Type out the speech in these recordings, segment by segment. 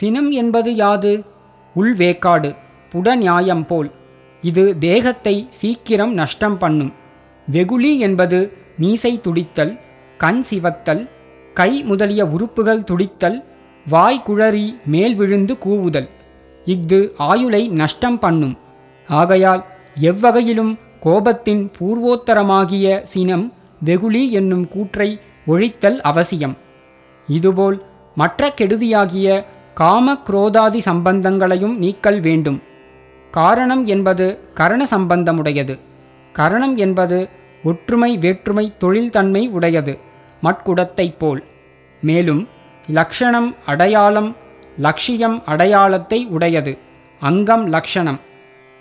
சினம் என்பது யாது? உள்வேக்காடு புடநியாயம் போல். இது தேகத்தை சீக்கிரம் நஷ்டம் பண்ணும். வெகுளி என்பது மீசை துடித்தல் கண் சிவத்தல் கை முதலிய உறுப்புகள் துடித்தல் வாய் குழறி மேல் விழுந்து கூவுதல். இஃது ஆயுளை நஷ்டம் பண்ணும். ஆகையால் எவ்வகையிலும் கோபத்தின் பூர்வோத்தரமாகிய சினம் வெகுளி என்னும் கூற்றை ஒழித்தல் அவசியம். இதுபோல் மற்ற கெடுதியாகிய காம குரோதாதி சம்பந்தங்களையும் நீக்கல் வேண்டும். காரணம் என்பது கரண சம்பந்தமுடையது. கரணம் என்பது ஒற்றுமை வேற்றுமை தொழில்தன்மை உடையது. மட்குடத்தைப் போல். மேலும் லக்ஷணம் அடையாளம் லட்சியம் அடையாளத்தை உடையது. அங்கம் லக்ஷணம்.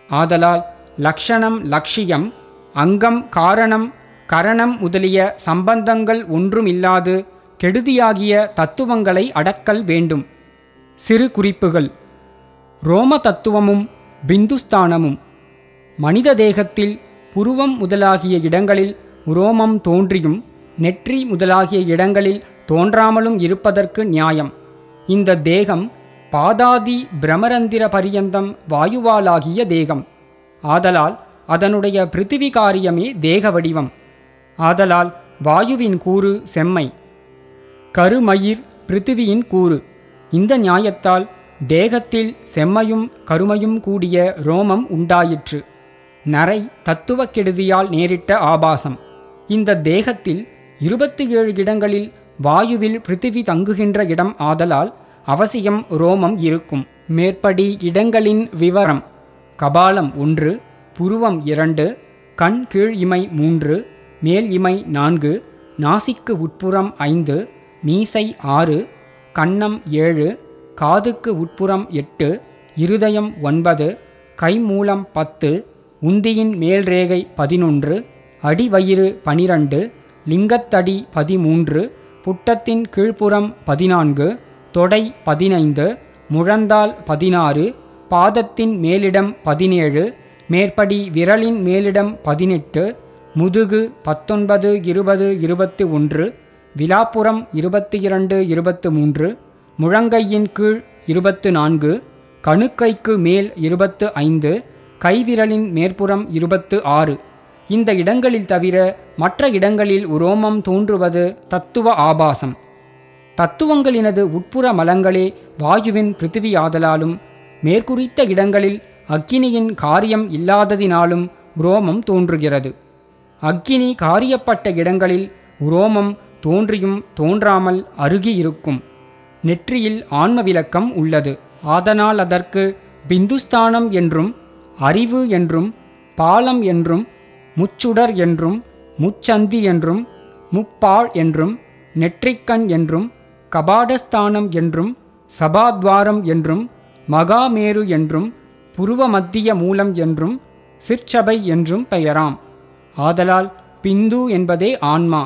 ஆதலால் லக்ஷணம் லட்சியம் அங்கம் காரணம் கரணம் முதலிய சம்பந்தங்கள் ஒன்றுமில்லாது கெடுதியாகிய தத்துவங்களை அடக்கல் வேண்டும். சிறு குறிப்புகள். ரோம தத்துவமும் பிந்துஸ்தானமும் மனித தேகத்தில் புருவம் முதலாகிய இடங்களில் உரோமம் தோன்றியும் நெற்றி முதலாகிய இடங்களில் தோன்றாமலும் இருப்பதற்கு நியாயம். இந்த தேகம் பாதாதி பிரமரந்திர பரியந்தம் வாயுவாலாகிய தேகம். ஆதலால் அதனுடைய பிருத்திவி காரியமே தேக வடிவம். ஆதலால் வாயுவின் கூறு செம்மை. கருமயிர் பிருத்திவியின் கூறு. இந்த நியாயத்தால் தேகத்தில் செம்மையும் கருமையும் கூடிய ரோமம் உண்டாயிற்று. நரை தத்துவ கெடுதியால் நேரிட்ட ஆபாசம். இந்த தேகத்தில் இருபத்தி ஏழு இடங்களில் வாயுவில் பிருத்திவி தங்குகின்ற இடம் ஆதலால் அவசியம் ரோமம் இருக்கும். மேற்படி இடங்களின் விவரம். கபாலம் ஒன்று புருவம் இரண்டு கண் கீழ் இமை மூன்று மேல் இமை நான்கு நாசிக்கு உட்புறம் ஐந்து மீசை ஆறு கன்னம் ஏழு காதுக்கு உட்புறம் எட்டு இருதயம் ஒன்பது கைமூலம் பத்து உந்தியின் மேல்ரேகை பதினொன்று அடிவயிறு பனிரண்டு லிங்கத்தடி பதிமூன்று புட்டத்தின் கீழ்ப்புறம் பதினான்கு தொடை பதினைந்து முழந்தால் பதினாறு பாதத்தின் மேலிடம் பதினேழு மேற்படி விரலின் மேலிடம் பதினெட்டு முதுகு பத்தொன்பது இருபது இருபத்தி ஒன்று விலாப்புறம் இருபத்தி இரண்டு இருபத்து மூன்று முழங்கையின் கீழ் இருபத்து நான்கு கணுக்கைக்கு மேல் இருபத்து ஐந்து கைவிரலின் மேற்புறம் இருபத்து ஆறு இந்த இடங்களில் தவிர மற்ற இடங்களில் உரோமம் தோன்றுவது தத்துவ ஆபாசம். தத்துவங்களினது உட்புற மலங்களே வாயுவின் பிருத்திவி ஆதலாலும் மேற்குறித்த இடங்களில் அக்கினியின் காரியம் இல்லாததினாலும் உரோமம் தோன்றுகிறது. அக்கினி காரியப்பட்ட இடங்களில் உரோமம் தோன்றியும் தோன்றாமல் அருகி இருக்கும். நெற்றியில் ஆன்ம விளக்கம் உள்ளது. ஆதனால் அதற்கு பிந்துஸ்தானம் என்றும் அறிவு என்றும் பாலம் என்றும் முச்சுடர் என்றும் முச்சந்தி என்றும் முப்பாழ் என்றும் நெற்றிக்கண் என்றும் கபாடஸ்தானம் என்றும் சபாத்வாரம் என்றும் மகாமேரு என்றும் புருவ மத்திய மூலம் என்றும் சிற்சபை என்றும் பெயராம். ஆதலால் பிந்து என்பதே ஆன்மா.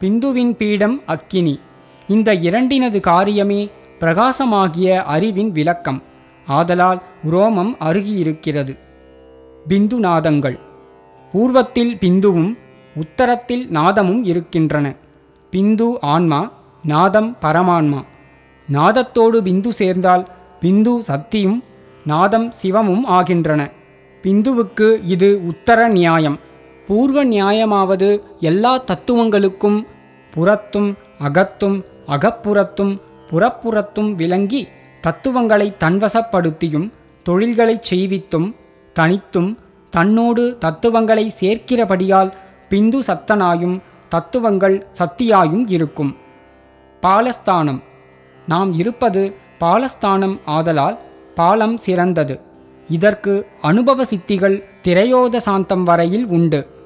பிந்துவின் பீடம் அக்கினி. இந்த இரண்டினது காரியமே பிரகாசமாகிய அறிவின் விளக்கம். ஆதலால் உரோமம் அருகியிருக்கிறது. பிந்து நாதங்கள் பூர்வத்தில் பிந்துவும் உத்தரத்தில் நாதமும் இருக்கின்றன. பிந்து ஆன்மா நாதம் பரமான்மா. நாதத்தோடு பிந்து சேர்ந்தால் பிந்து சக்தியும் நாதம் சிவமும் ஆகின்றன. பிந்துவுக்கு இது உத்தர நியாயம் பூர்வ நியாயமாவது எல்லா தத்துவங்களுக்கும் புறத்தும் அகத்தும் அகப்புறத்தும் புறப்புறத்தும் விளங்கி தத்துவங்களை தன்வசப்படுத்தியும் தொழில்களைச் செய்வித்தும் தனித்தும் தன்னோடு தத்துவங்களை சேர்க்கிறபடியால் பிந்து சத்தனாயும் தத்துவங்கள் சத்தியாயும் இருக்கும். பாலஸ்தானம். நாம் இருப்பது பாலஸ்தானம் ஆதலால் பாலம் சிறந்தது. இதற்கு அனுபவ சித்திகள் திரையோத சாந்தம் வரையில் உண்டு.